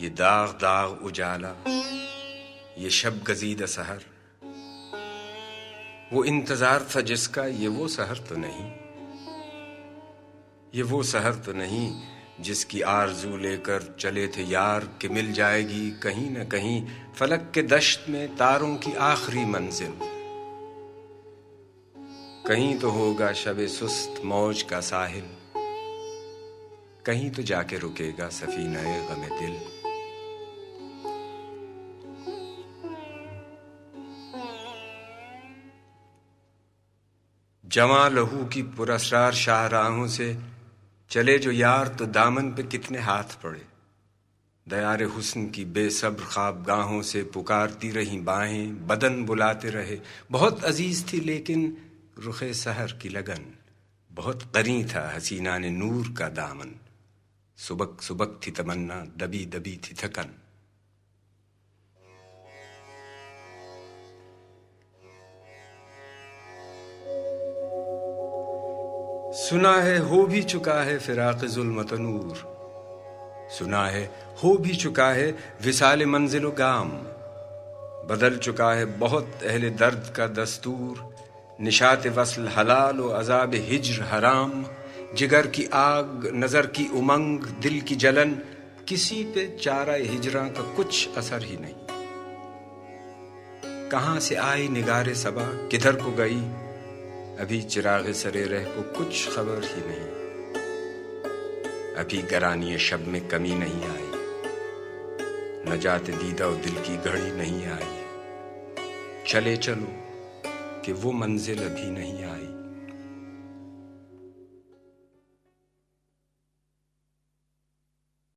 یہ داغ داغ اجالا، یہ شب گزید سحر۔ وہ انتظار تھا جس کا، یہ وہ سحر تو نہیں۔ یہ وہ سحر تو نہیں جس کی آرزو لے کر چلے تھے یار کہ مل جائے گی کہیں نہ کہیں فلک کے دشت میں تاروں کی آخری منزل۔ کہیں تو ہوگا شب سست موج کا ساحل، کہیں تو جا کے رکے گا سفینہ غم دل۔ جمع لہو کی پراسرار شاہ راہوں سے چلے جو یار تو دامن پہ کتنے ہاتھ پڑے۔ دیار حسن کی بے صبر خواب گاہوں سے پکارتی رہی باہیں بدن بلاتے رہے۔ بہت عزیز تھی لیکن رخ سحر کی لگن۔ بہت قری تھا حسینہ نے نور کا دامن۔ سبک سبک تھی تمنا، دبی دبی تھی تھکن۔ سنا ہے ہو بھی چکا ہے فراق ظلمت نور سنا ہے ہو بھی چکا ہے وسال منزل و گام۔ بدل چکا ہے بہت اہل درد کا دستور۔ نشات وصل حلال و عذاب ہجر حرام۔ جگر کی آگ، نظر کی امنگ، دل کی جلن۔ کسی پہ چارہ ہجراں کا کچھ اثر ہی نہیں۔ کہاں سے آئی نگار سبا کدھر کو گئی؟ ابھی چراغ سرے رہ کو کچھ خبر ہی نہیں۔ ابھی گرانی شب میں کمی نہیں آئی۔ نجات دیدہ و دل کی گھڑی نہیں آئی۔ چلے چلو کہ وہ منزل ابھی نہیں آئی۔